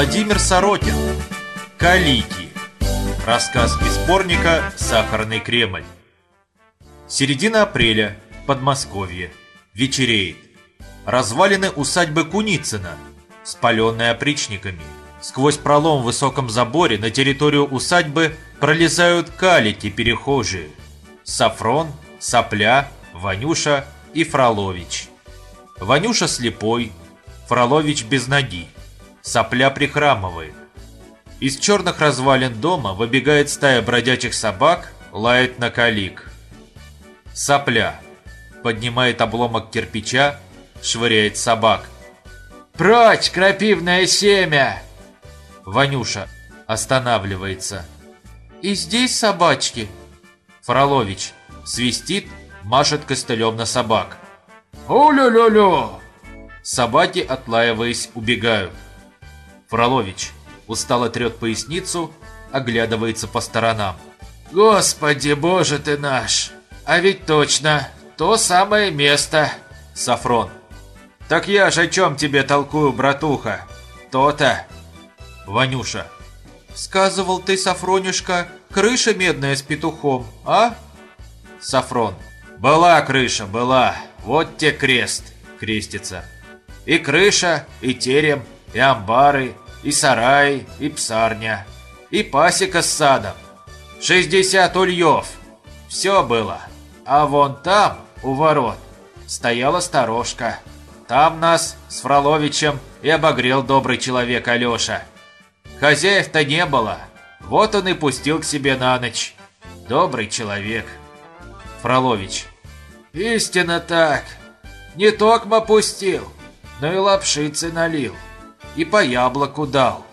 Владимир Сорокин. Калики. Рассказ из сборника «Сахарный Кремль». Середина апреля. Подмосковье. Вечереет. Развалины усадьбы Куницына, спаленные опричниками. Сквозь пролом в высоком заборе на территорию усадьбы пролезают калики-перехожие. Сафрон, Сопля, Ванюша и Фролович. Ванюша слепой, Фролович без ноги. Сопля прихрамывает. Из черных развалин дома выбегает стая бродячих собак, лает на калик. Сопля. Поднимает обломок кирпича, швыряет собак. «Прочь, крапивное семя!» Ванюша останавливается. «И здесь собачки?» Фролович свистит, машет костылем на собак. «У-лю-лю-лю!» Собаки, отлаиваясь, убегают. Фролович устало трет поясницу, оглядывается по сторонам. «Господи, боже ты наш! А ведь точно, то самое место!» Сафрон. «Так я же о чем тебе толкую, братуха? То-то!» Ванюша. «Сказывал ты, Сафронюшка, крыша медная с петухом, а?» Сафрон. «Была крыша, была. Вот те крест!» Крестится. «И крыша, и терем, и амбары, и сарай, и псарня, и пасека с садом. 60 ульев. Все было. А вон там, у ворот, стояла сторожка. Там нас с Фроловичем и обогрел добрый человек Алеша. Хозяев-то не было. Вот он и пустил к себе на ночь. Добрый человек. Фролович. Истинно так. Не токмо пустил, но и лапшицы налил и по яблоку дал.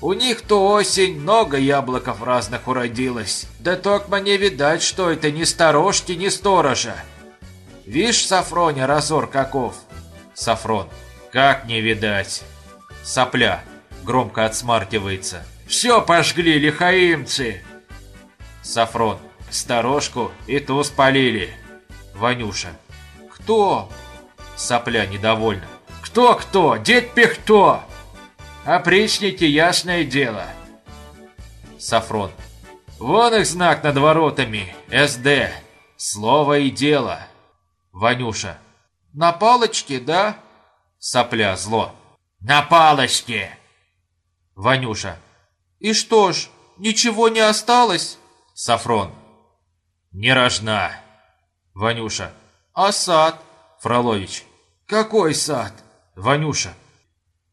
У них то осень много яблоков разных уродилось. Да только не видать, что это ни сторожки, ни сторожа. Вишь, Сафроня, разор каков? Сафрон. Как не видать? Сопля. Громко отсмартивается. Все пожгли лихаимцы. Сафрон. Сторожку и ту спалили. Ванюша. Кто? Сопля недовольна. Кто-кто? Дед Пихто! Опричники, ясное дело. Сафрон. Вон их знак над воротами. СД. Слово и дело. Ванюша. На палочке, да? Сопля, зло. На палочке. Ванюша. И что ж, ничего не осталось? Сафрон. Не рожна. Ванюша. А сад? Фролович. Какой сад? Ванюша.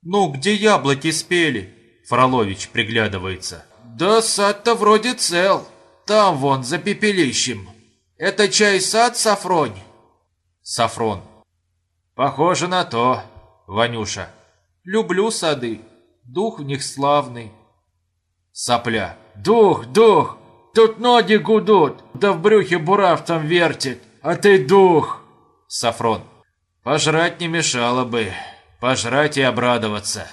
«Ну, где яблоки спели?» Фролович приглядывается. «Да сад-то вроде цел. Там вон, за пепелищем. Это чай сад, Сафронь?» Сафрон. «Похоже на то, Ванюша. Люблю сады. Дух в них славный». Сопля. «Дух, дух! Тут ноги гудут, да в брюхе буравцем вертит, а ты дух!» Сафрон. «Пожрать не мешало бы». Пожрать и обрадоваться.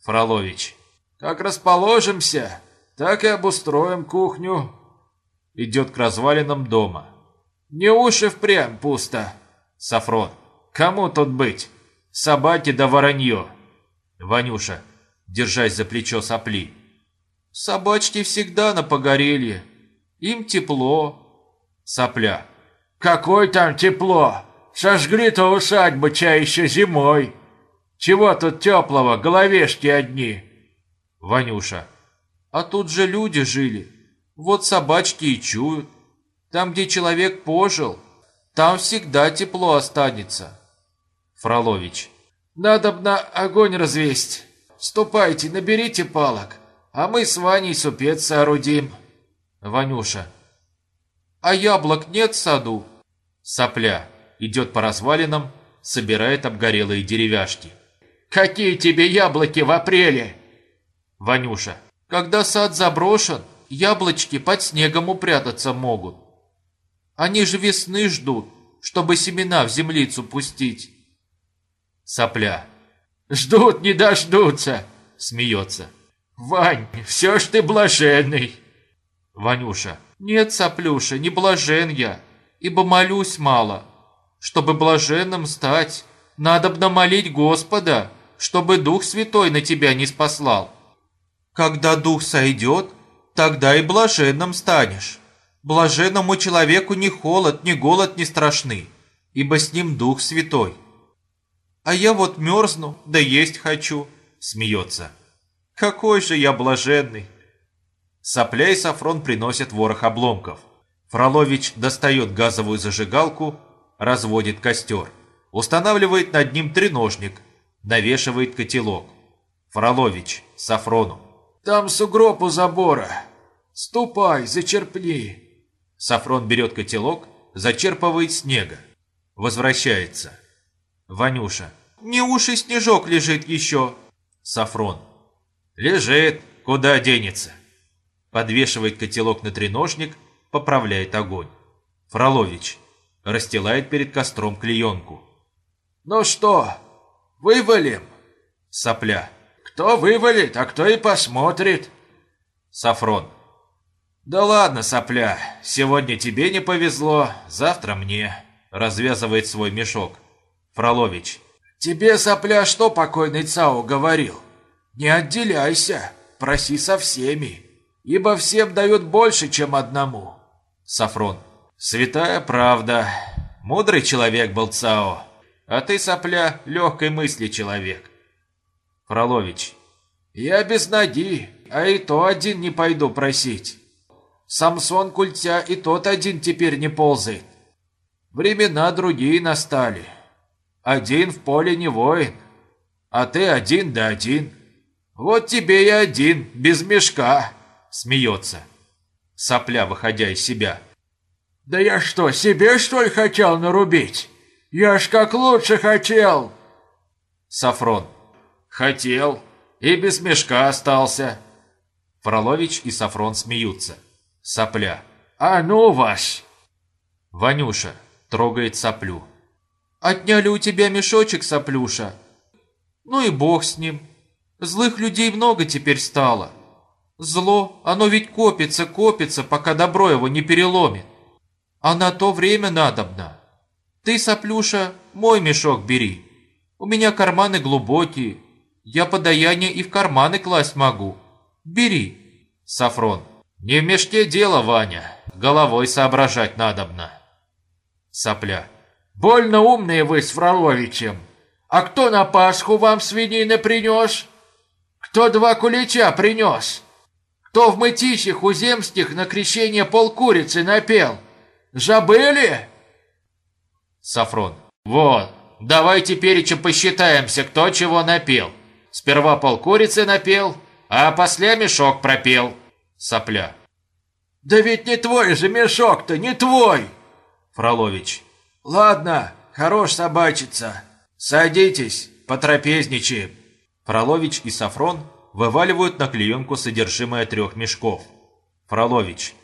Фролович. Как расположимся, так и обустроим кухню. Идет к развалинам дома. Не уши впрямь пусто. Сафрон. Кому тут быть? Собаки да воронье. Ванюша, держась за плечо сопли. Собачки всегда на погорелье. Им тепло. Сопля. Какое там тепло? Сожгли-то усадьбу чай еще зимой. Чего тут теплого, головешки одни. Ванюша. А тут же люди жили. Вот собачки и чуют. Там, где человек пожил, там всегда тепло останется. Фролович. Надо б на огонь развесть. Ступайте, наберите палок, а мы с Ваней супец соорудим. Ванюша. А яблок нет в саду? Сопля. Идет по развалинам, собирает обгорелые деревяшки. Какие тебе яблоки в апреле? Ванюша. Когда сад заброшен, яблочки под снегом упрятаться могут. Они же весны ждут, чтобы семена в землицу пустить. Сопля. Ждут, не дождутся. Смеется. Вань, все ж ты блаженный. Ванюша. Нет, Соплюша, не блажен я, ибо молюсь мало. Чтобы блаженным стать, надо б намолить Господа, чтобы Дух Святой на тебя не спаслал. Когда Дух сойдет, тогда и блаженным станешь. Блаженному человеку ни холод, ни голод не страшны, ибо с ним Дух Святой. А я вот мерзну, да есть хочу, смеется. Какой же я блаженный. Сопля и Сафрон приносят ворох обломков. Фролович достает газовую зажигалку, разводит костер. Устанавливает над ним треножник, навешивает котелок. Фролович, Сафрону. «Там сугроб у забора. Ступай, зачерпни». Сафрон берет котелок, зачерпывает снега. Возвращается. Ванюша. «Не уши снежок лежит еще». Сафрон. «Лежит, куда денется?» Подвешивает котелок на треножник, поправляет огонь. Фролович. Расстилает перед костром клеенку. «Ну что, вывалим?» Сопля. «Кто вывалит, а кто и посмотрит?» Сафрон. «Да ладно, сопля, сегодня тебе не повезло, завтра мне», развязывает свой мешок. Фролович. «Тебе, сопля, что покойный Цао говорил? Не отделяйся, проси со всеми, ибо всем дают больше, чем одному». Сафрон. «Святая правда. Мудрый человек был Цао, а ты, сопля, легкой мысли человек». Фролович. «Я без ноги, а и то один не пойду просить. Самсон Культя и тот один теперь не ползает. Времена другие настали. Один в поле не воин, а ты один да один. Вот тебе и один, без мешка», — смеется. Сопля, выходя из себя. «Да я что, себе что ли хотел нарубить? Я ж как лучше хотел!» Сафрон. «Хотел, и без мешка остался». Фролович и Сафрон смеются. Сопля. «А ну вас!» Ванюша трогает соплю. «Отняли у тебя мешочек, соплюша. Ну и бог с ним. Злых людей много теперь стало. Зло, оно ведь копится, копится, пока добро его не переломит. А на то время надобно. Ты, соплюша, мой мешок бери. У меня карманы глубокие. Я подаяние и в карманы класть могу. Бери. Сафрон. Не в мешке дело, Ваня. Головой соображать надобно. Сопля. Больно умные вы с Фроловичем. А кто на Пасху вам свинины принес? Кто два кулича принес? Кто в мытищах у земских на крещение полкурицы напел? Забыли? Сафрон. Вот, давай теперь еще посчитаемся, кто чего напел. Сперва полкурицы напел, а после мешок пропел. Сопля. Да ведь не твой же мешок-то, не твой. Фролович. Ладно, хорош собачиться. Садитесь, потрапезничаем. Фролович и Сафрон вываливают на клеенку содержимое трех мешков. Фролович.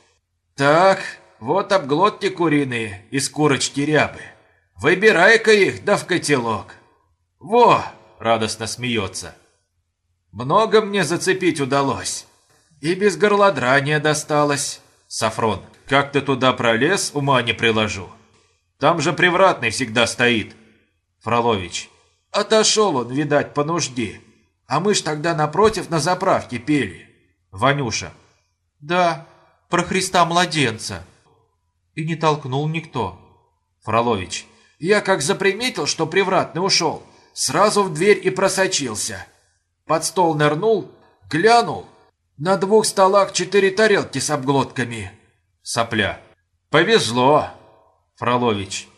Так, вот обглотки куриные из курочки рябы. Выбирай-ка их, да в котелок. Во, радостно смеется. Много мне зацепить удалось. И без горлодрания досталось. Сафрон. Как ты туда пролез, ума не приложу. Там же привратный всегда стоит. Фролович. Отошел он, видать, по нужде. А мы ж тогда напротив на заправке пели. Ванюша. Да, про Христа младенца. И не толкнул никто. Фролович. Я как заприметил, что привратный ушел, сразу в дверь и просочился. Под стол нырнул, глянул. На двух столах четыре тарелки с обглотками. Сопля. Повезло. Фролович.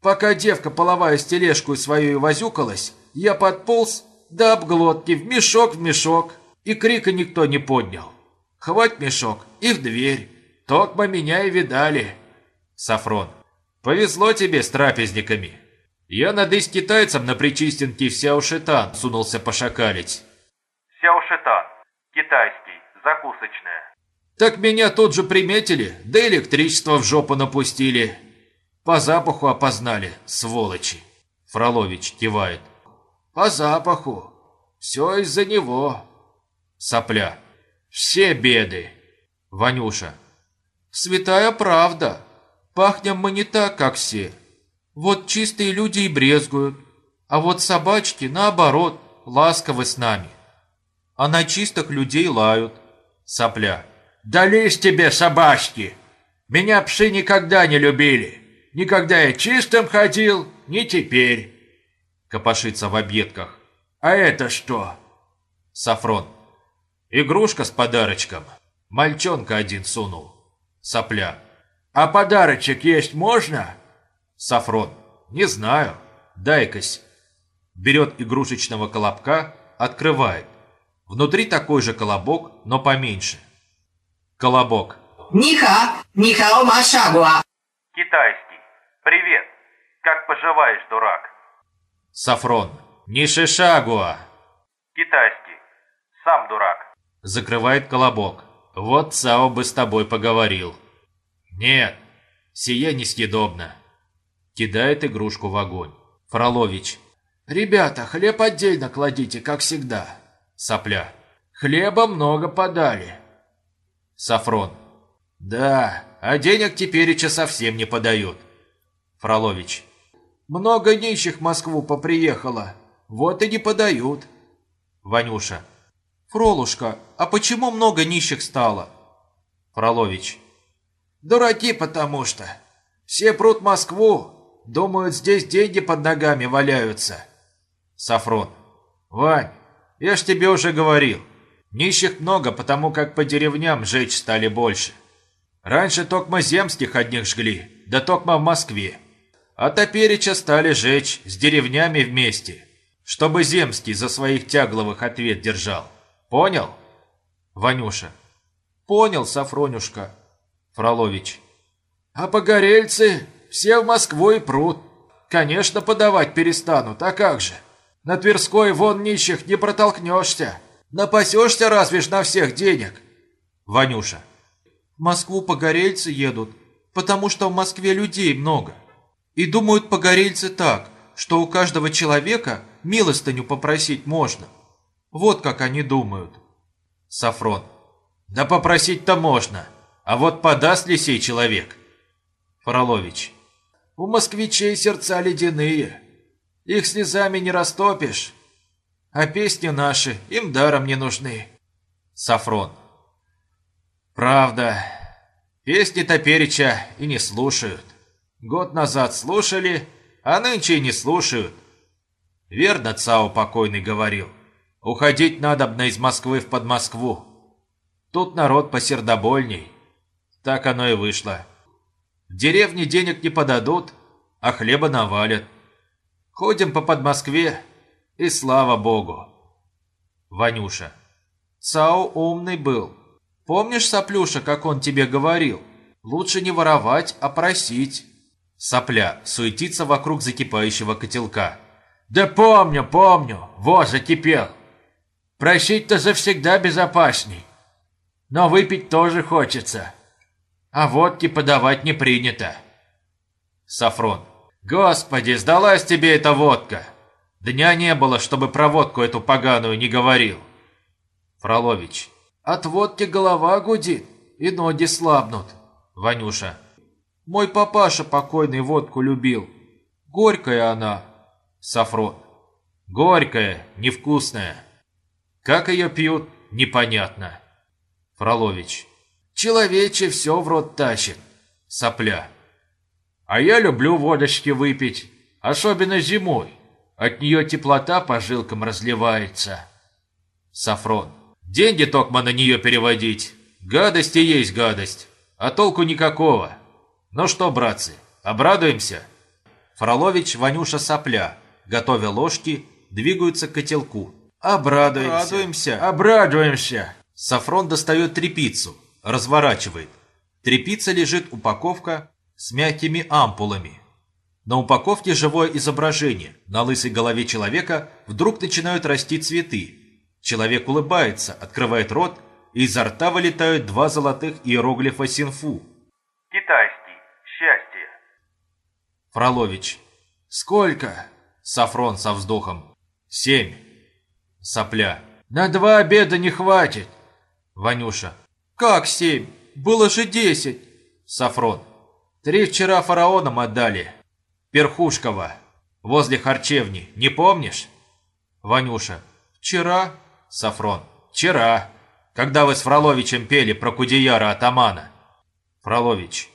Пока девка половая с тележку свою возюкалась, я подполз, да обглотки, в мешок в мешок. И крика никто не поднял. Хвать мешок и в дверь. Токма меня и видали. Сафрон. Повезло тебе с трапезниками. Я надысь китайцам на Причистенке в Сяушитан сунулся пошакалить. Сяушитан. Китайский. Закусочная. Так меня тут же приметили, да электричество в жопу напустили. По запаху опознали, сволочи. Фролович кивает. По запаху. Все из-за него. Сопля. Все беды. Ванюша. Святая правда. Пахнем мы не так, как все. Вот чистые люди и брезгуют. А вот собачки, наоборот, ласковы с нами. А на чистых людей лают. Сопля. «Дались тебе собачки! Меня псы никогда не любили. Никогда я чистым ходил, не теперь». Копошится в объедках. «А это что?» Сафрон. Игрушка с подарочком. Мальчонка один сунул. Сопля. «А подарочек есть можно?» Сафрон. Не знаю. Дай-кась. Берет игрушечного колобка, открывает. Внутри такой же колобок, но поменьше. Колобок. Ниха, нихао машагуа. Китайский. Привет. Как поживаешь, дурак? Сафрон. Не шишагуа. Китайский. Сам дурак. Закрывает колобок. Вот Цао бы с тобой поговорил. Нет, сие несъедобно. Кидает игрушку в огонь. Фролович. «Ребята, хлеб отдельно кладите, как всегда». Сопля. «Хлеба много подали». Сафрон. Да, а денег тепереча совсем не подают. Фролович. «Много нищих в Москву поприехало, вот и не подают». Ванюша. Фролушка, а почему много нищих стало? Фролович. «Дураки потому что. Все прут Москву, думают, здесь деньги под ногами валяются». Сафрон. Вань, я ж тебе уже говорил. Нищих много, потому как по деревням жечь стали больше. Раньше токмо земских одних жгли, да токмо в Москве. А топереча стали жечь с деревнями вместе, чтобы земский за своих тягловых ответ держал. Понял? Ванюша. Понял, Сафронюшка. Фролович. А погорельцы все в Москву и прут. Конечно, подавать перестанут, а как же? На Тверской вон нищих не протолкнешься. Напасешься разве ж на всех денег. Ванюша. В Москву погорельцы едут, потому что в Москве людей много. И думают погорельцы так, что у каждого человека милостыню попросить можно. Вот как они думают. Сафрон. Да попросить-то можно. А вот подаст ли сей человек? Фролович. У москвичей сердца ледяные. Их слезами не растопишь. А песни наши им даром не нужны. Сафрон. Правда. Песни топереча и не слушают. Год назад слушали, а нынче и не слушают. Верно Цао покойный говорил. Уходить надобно из Москвы в Подмоскву. Тут народ посердобольней. Так оно и вышло. В деревне денег не подадут, а хлеба навалят. Ходим по Подмоскве, и слава богу. Ванюша. Цао умный был. Помнишь, Соплюша, как он тебе говорил? Лучше не воровать, а просить. Сопля суетится вокруг закипающего котелка. Да помню, помню, вот закипел. Просить-то завсегда безопасней. Но выпить тоже хочется. А водки подавать не принято. Сафрон. Господи, сдалась тебе эта водка. Дня не было, чтобы про водку эту поганую не говорил. Фролович. От водки голова гудит, и ноги слабнут. Ванюша. Мой папаша покойный водку любил. Горькая она. Сафрон. Горькая, невкусная. Как ее пьют, непонятно. Фролович. Человече все в рот тащит. Сопля. А я люблю водочки выпить, особенно зимой. От нее теплота по жилкам разливается. Сафрон. Деньги токмо на нее переводить. Гадость и есть гадость. А толку никакого. Ну что, братцы, обрадуемся? Фролович, Ванюша, Сопля, готовя ложки, двигаются к котелку. Обрадуемся. Обрадуемся. Обрадуемся. Сафрон достает трепицу, разворачивает. Трепица лежит упаковка с мягкими ампулами. На упаковке живое изображение. На лысой голове человека вдруг начинают расти цветы. Человек улыбается, открывает рот, и изо рта вылетают два золотых иероглифа синфу. Китайский. Счастье. Фролович. Сколько? Сафрон со вздохом. Семь. Сопля. На два обеда не хватит. Ванюша. Как семь? Было же десять. Сафрон. Три вчера фараонам отдали. Перхушкова. Возле харчевни. Не помнишь? Ванюша. Вчера? Сафрон. Вчера. Когда вы с Фроловичем пели про Кудеяра атамана. Фролович.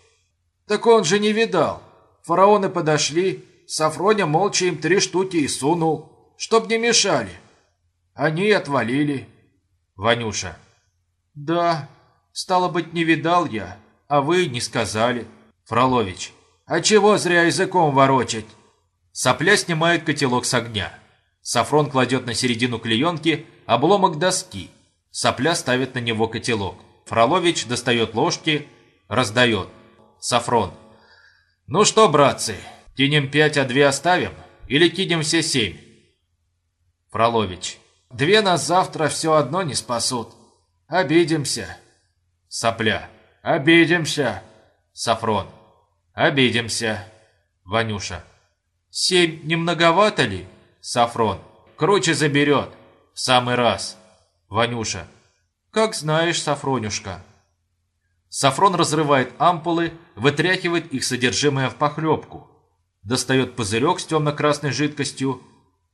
Так он же не видал. Фараоны подошли, Сафроня молча им три штуки и сунул, чтоб не мешали. Они отвалили. Ванюша. Да, стало быть, не видал я, а вы не сказали. Фролович. А чего зря языком ворочать? Сопля снимает котелок с огня. Сафрон кладет на середину клеенки обломок доски. Сопля ставит на него котелок. Фролович достает ложки, раздает. Сафрон. «Ну что, братцы, кинем пять, а две оставим? Или кинем все семь?» Фролович. «Две нас завтра все одно не спасут. Обидимся». Сопля. «Обидимся». Сафрон. «Обидимся». Ванюша. «Семь не многовато ли?» Сафрон. «Круче заберет. В самый раз». Ванюша. «Как знаешь, Сафронюшка». Сафрон разрывает ампулы, вытряхивает их содержимое в похлебку. Достает пузырек с темно-красной жидкостью,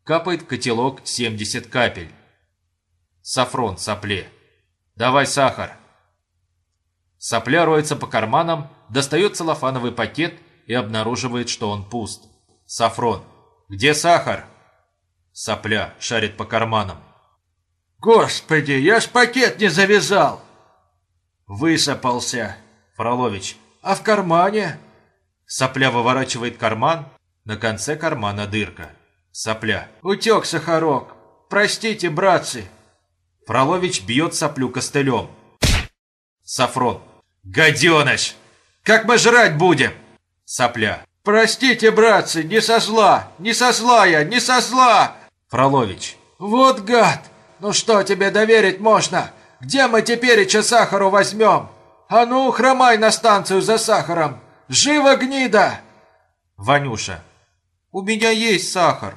капает котелок 70 капель. Сафрон сопле. «Давай сахар». Сопля роется по карманам, достает целлофановый пакет и обнаруживает, что он пуст. Сафрон. «Где сахар?» Сопля шарит по карманам. «Господи, я ж пакет не завязал!» Высыпался. Фролович. «А в кармане?» Сопля выворачивает карман, на конце кармана дырка. Сопля. «Утек сахарок. Простите, братцы!» Фролович бьет соплю костылем. Сафрон. «Гаденыш! Как мы жрать будем?» Сопля. «Простите, братцы, не со зла! Не со зла я! Не со зла!» Фролович. «Вот гад! Ну что тебе доверить можно? Где мы теперь еще сахару возьмем? А ну, хромай на станцию за сахаром! Живо, гнида!» Ванюша. «У меня есть сахар».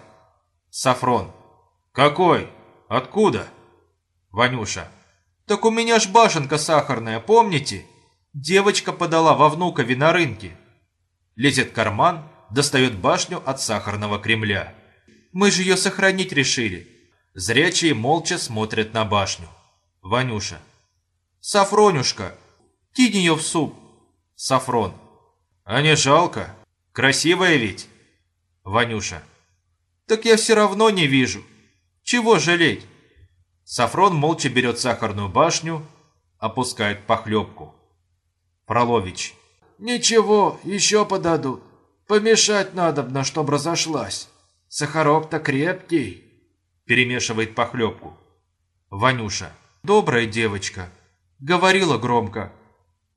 Сафрон. «Какой? Откуда?» Ванюша. «Так у меня ж башенка сахарная, помните? Девочка подала во внука на рынке». Лезет карман, достает башню от сахарного Кремля. «Мы же ее сохранить решили». Зрячие молча смотрят на башню. Ванюша. «Сафронюшка, кинь ее в суп». Сафрон. «А не жалко? Красивая ведь?» Ванюша. «Так я все равно не вижу. Чего жалеть?» Сафрон молча берет сахарную башню, опускает похлебку. Фролович. «Ничего, еще подадут. Помешать надобно, чтоб разошлась. Сахарок-то крепкий». Перемешивает похлебку. Ванюша. «Добрая девочка. Говорила громко.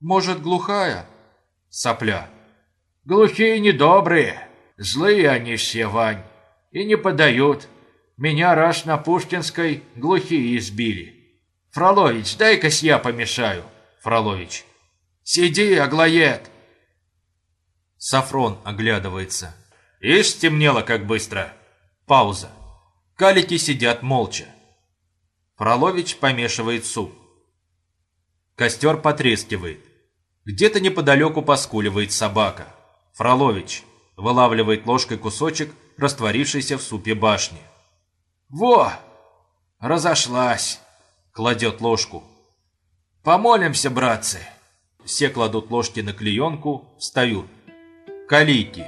Может, глухая?» Сопля. «Глухие недобрые. Злые они все, Вань. И не подают. Меня раз на Пушкинской глухие избили. Фролович, дай-ка я помешаю». Фролович. «Сиди, Аглоед!» Сафрон оглядывается. Ишь, стемнело как быстро. Пауза. Калики сидят молча. Фролович помешивает суп. Костер потрескивает. Где-то неподалеку поскуливает собака. Фролович вылавливает ложкой кусочек, растворившийся в супе башни. «Во! Разошлась!» Кладет ложку. «Помолимся, братцы!» Все кладут ложки на клеенку, встают. Калики.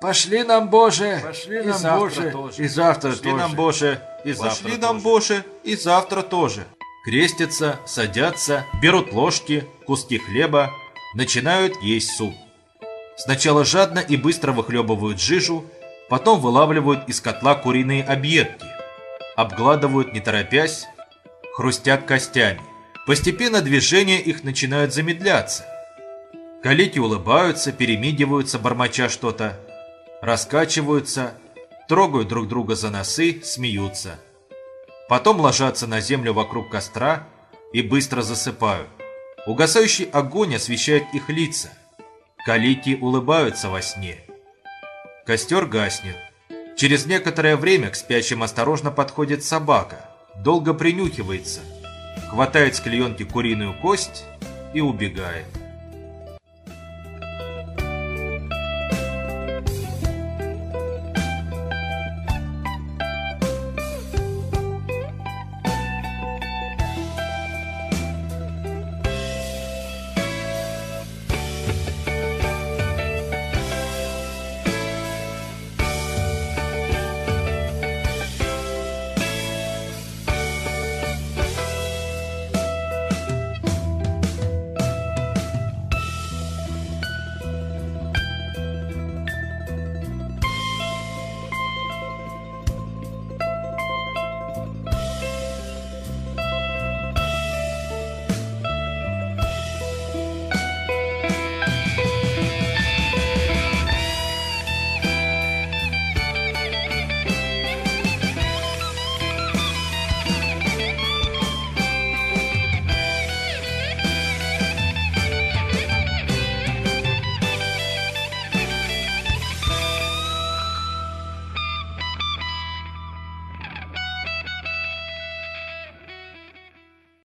Пошли нам, Боже, Пошли и нам, завтра Боже, тоже. И завтра Пошли тоже. нам, Боже, и завтра Пошли нам, тоже. Боже, и завтра тоже. Крестятся, садятся, берут ложки, куски хлеба, начинают есть суп. Сначала жадно и быстро выхлебывают жижу, потом вылавливают из котла куриные объедки, обгладывают не торопясь, хрустят костями. Постепенно движения их начинают замедляться. Калики улыбаются, перемигиваются, бормоча что-то, раскачиваются, трогают друг друга за носы, смеются. Потом ложатся на землю вокруг костра и быстро засыпают. Угасающий огонь освещает их лица. Калики улыбаются во сне. Костер гаснет. Через некоторое время к спящим осторожно подходит собака, долго принюхивается, хватает с клеенки куриную кость и убегает.